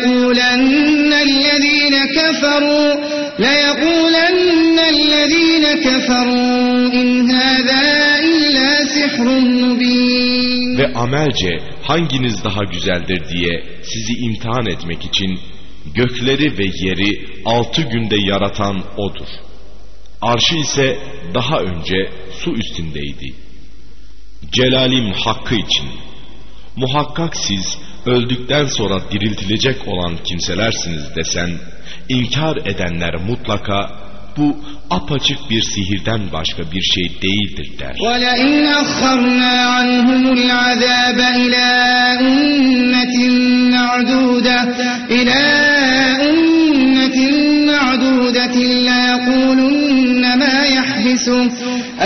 ليقولن الذين كفروا ليقولن الذين كفروا إن هذا إلا سحر مبين Ve amelce hanginiz daha güzeldir diye sizi imtihan etmek için gökleri ve yeri altı günde yaratan O'dur. Arşı ise daha önce su üstündeydi. Celalim hakkı için. Muhakkak siz öldükten sonra diriltilecek olan kimselersiniz desen, inkar edenler mutlaka bu apaçık bir sihirden başka bir şey değildir der. ولئن أخرنا عنهم العذاب إلى أمة معدودة إلى أمة معدودة ليقولن ما يحبسه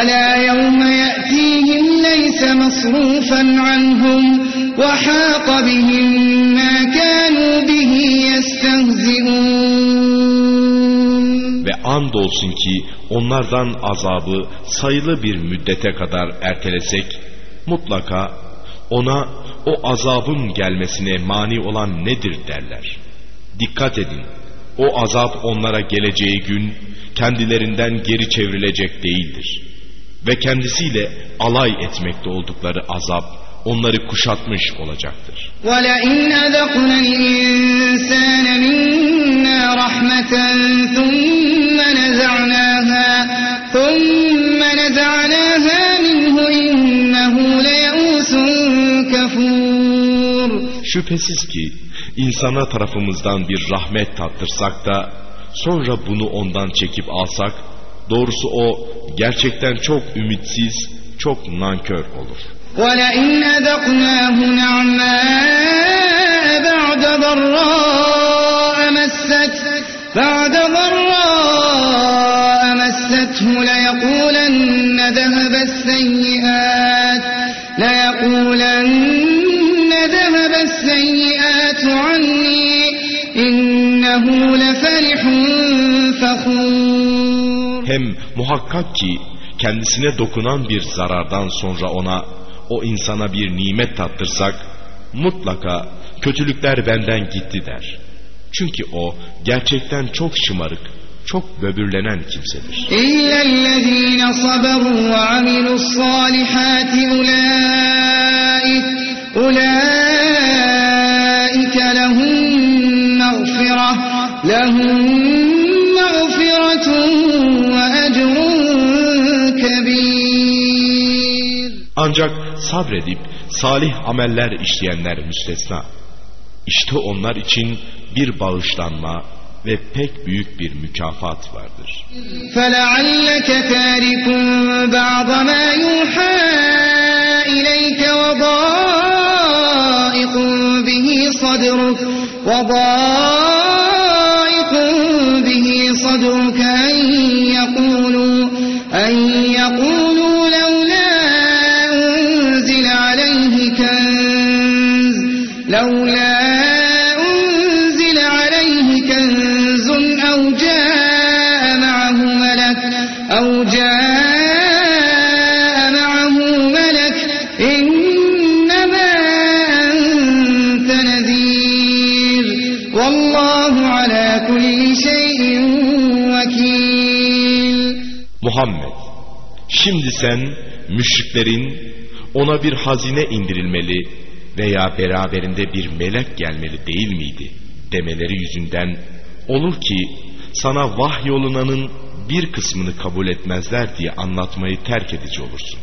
ألا يوم يأتيهم ليس مصروفا عنهم وحاق بهم ما كانوا به يستهزئون Ve andolsun ki onlardan azabı sayılı bir müddete kadar ertelesek mutlaka ona o azabın gelmesine mani olan nedir derler. Dikkat edin o azap onlara geleceği gün kendilerinden geri çevrilecek değildir. Ve kendisiyle alay etmekte oldukları azap onları kuşatmış olacaktır. ولئن أذقنا الإنسان منا رحمة ثم نزعناها ثم نزعناها منه إنه ليئوس كفور Şüphesiz ki insana tarafımızdan bir rahmet tattırsak da sonra bunu ondan çekip alsak doğrusu o gerçekten çok ümitsiz, çok nankör olur. ولئن أذقناه نعماء بعد ضراء مسته بعد ضراء مسته ليقولن ذهب السيئات ليقولن ذهب السيئات عني إنه لفرح فخور hem muhakkak ki kendisine dokunan bir zarardan sonra ona, o insana bir nimet tattırsak, mutlaka kötülükler benden gitti der. Çünkü o gerçekten çok şımarık, çok böbürlenen kimsedir. İllellezîne saberû ve amilussâlihâti ulâik, ulâike lehum mağfirah, lehum mağfiretun Ancak sabredip salih ameller işleyenler müstesna. İşte onlar için bir bağışlanma ve pek büyük bir mükafat vardır. فلعلك تارك بعض ما يوحى إليك وضائق به صدرك وضائق به صدرك أن يقولوا أن Vallahu ala kulli şeyin vekil. Muhammed, şimdi sen müşriklerin ona bir hazine indirilmeli veya beraberinde bir melek gelmeli değil miydi demeleri yüzünden olur ki sana vahyolunanın bir kısmını kabul etmezler diye anlatmayı terk edici olursun.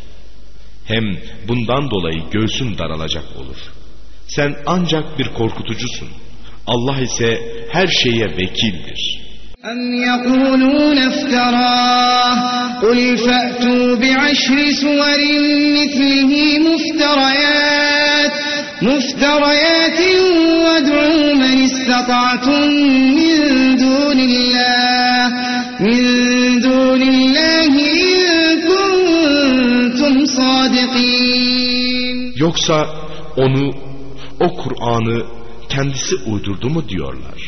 Hem bundan dolayı göğsün daralacak olur. Sen ancak bir korkutucusun.'' Allah ise her şeye vekildir. أم يقولون افتراه قل فأتوا بعشر سور مثله مفتريات مفتريات وادعوا من استطعتم من دون الله من دون الله إن كنتم صادقين Yoksa onu, o Kur'an'ı kendisi uydurdu mu diyorlar.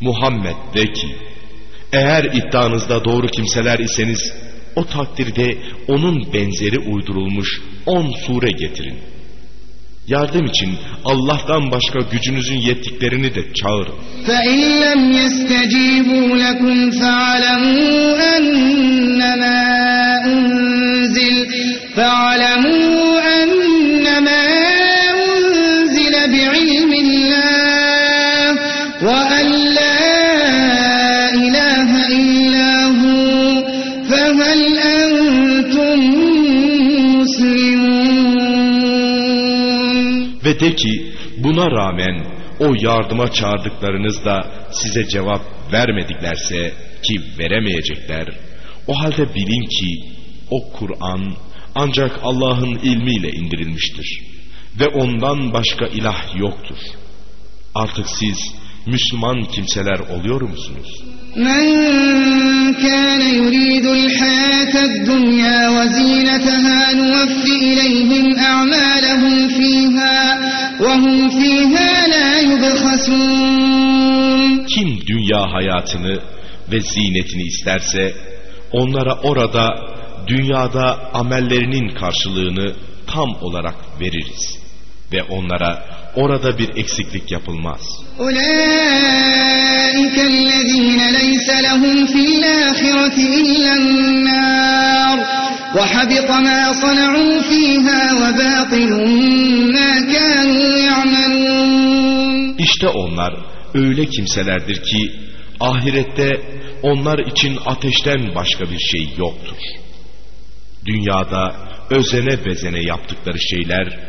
Muhammed de ki, eğer iddianızda doğru kimseler iseniz, o takdirde onun benzeri uydurulmuş on sure getirin. Yardım için Allah'tan başka gücünüzün yettiklerini de çağırın. فإن لم يستجيبوا لكم فاعلموا أنما أنزل فاعلموا أنتم مسلمون Ve de ki buna rağmen o yardıma çağırdıklarınız da size cevap vermediklerse ki veremeyecekler. O halde bilin ki o Kur'an ancak Allah'ın ilmiyle indirilmiştir. Ve ondan başka ilah yoktur. Artık siz Müslüman kimseler oluyor musunuz? Men kâne yuridul hayâted dunyâ ve zînetehâ nuveffi ileyhim a'mâlehum fîhâ ve hum fîhâ lâ yubhasûn. Kim dünya hayatını ve zinetini isterse onlara orada dünyada amellerinin karşılığını tam olarak veririz ve onlara orada bir eksiklik yapılmaz. İşte onlar öyle kimselerdir ki ahirette onlar için ateşten başka bir şey yoktur. Dünyada özene bezene yaptıkları şeyler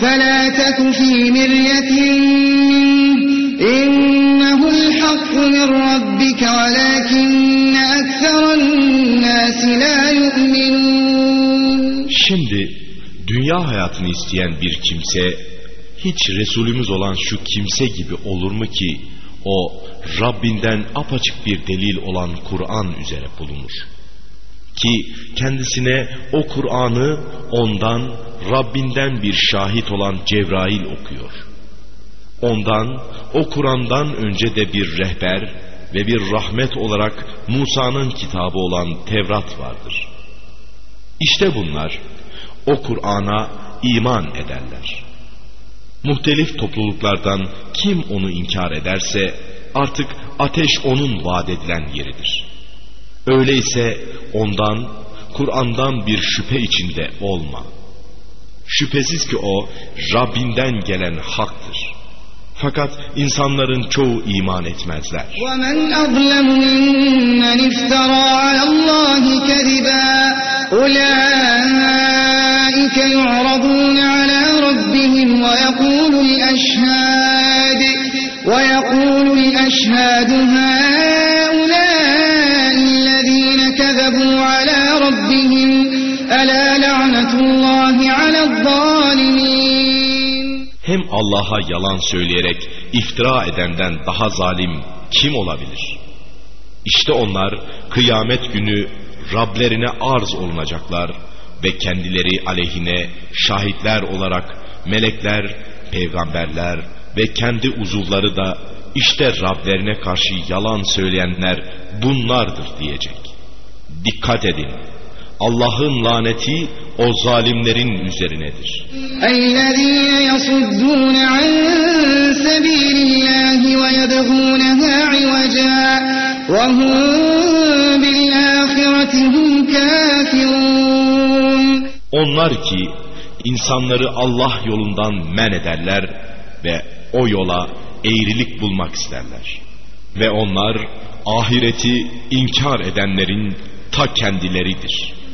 فلا تك في مرية منه إنه الحق من ربك ولكن أكثر الناس لا يؤمنون Şimdi dünya hayatını isteyen bir kimse hiç Resulümüz olan şu kimse gibi olur mu ki o Rabbinden apaçık bir delil olan Kur'an üzere bulunur. Ki kendisine o Kur'an'ı ondan Rabbinden bir şahit olan Cebrail okuyor. Ondan o Kur'an'dan önce de bir rehber ve bir rahmet olarak Musa'nın kitabı olan Tevrat vardır. İşte bunlar o Kur'an'a iman ederler. Muhtelif topluluklardan kim onu inkar ederse artık ateş onun vaat edilen yeridir. Öyleyse ondan, Kur'an'dan bir şüphe içinde olma. Şüphesiz ki o Rabbinden gelen haktır. Fakat insanların çoğu iman etmezler. ومن أظلم ممن افترى على الله كذبا أولئك يعرضون على ربهم ويقول الأشهاد ويقول الأشهاد هؤلاء Allah'a yalan söyleyerek iftira edenden daha zalim kim olabilir? İşte onlar kıyamet günü Rablerine arz olunacaklar ve kendileri aleyhine şahitler olarak melekler, peygamberler ve kendi uzuvları da işte Rablerine karşı yalan söyleyenler bunlardır diyecek. Dikkat edin. Allah'ın laneti o zalimlerin üzerinedir. اَلَّذ۪ينَ يَصُدُّونَ عَنْ سَب۪يلِ اللّٰهِ وَيَبْغُونَهَا عِوَجًا وَهُمْ بِالْآخِرَةِ هُمْ كَافِرُونَ Onlar ki insanları Allah yolundan men ederler ve o yola eğrilik bulmak isterler. Ve onlar ahireti inkar edenlerin ta kendileridir.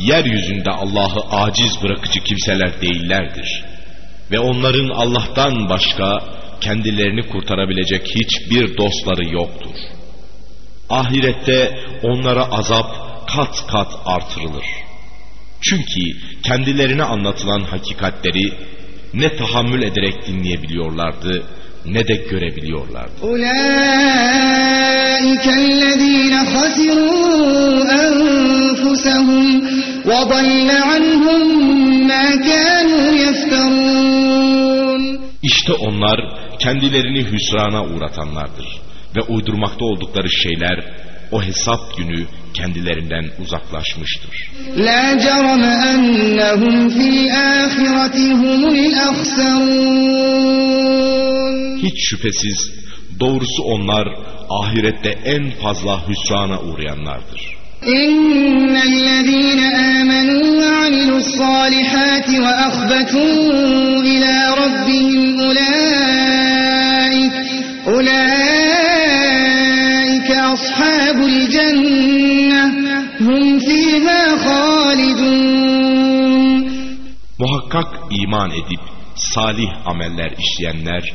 yeryüzünde Allah'ı aciz bırakıcı kimseler değillerdir. Ve onların Allah'tan başka kendilerini kurtarabilecek hiçbir dostları yoktur. Ahirette onlara azap kat kat artırılır. Çünkü kendilerine anlatılan hakikatleri ne tahammül ederek dinleyebiliyorlardı ne de görebiliyorlardı. Ulaikellezine hasirû وضل عنهم ما كانوا يفترون İşte onlar kendilerini hüsrana uğratanlardır ve uydurmakta oldukları şeyler o hesap günü kendilerinden uzaklaşmıştır. لا جرم أنهم في الآخرة هم الأخسرون Hiç şüphesiz doğrusu onlar ahirette en fazla hüsrana uğrayanlardır. إن الذين آمنوا وعملوا الصالحات وأخبتوا إلى ربهم أولئك أولئك أصحاب الجنة هم فيها خالدون Muhakkak iman edip salih ameller işleyenler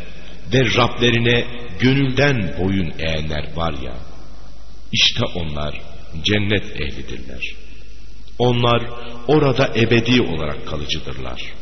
ve Rablerine gönülden boyun eğenler var ya, işte onlar cennet ehlidirler. Onlar orada ebedi olarak kalıcıdırlar.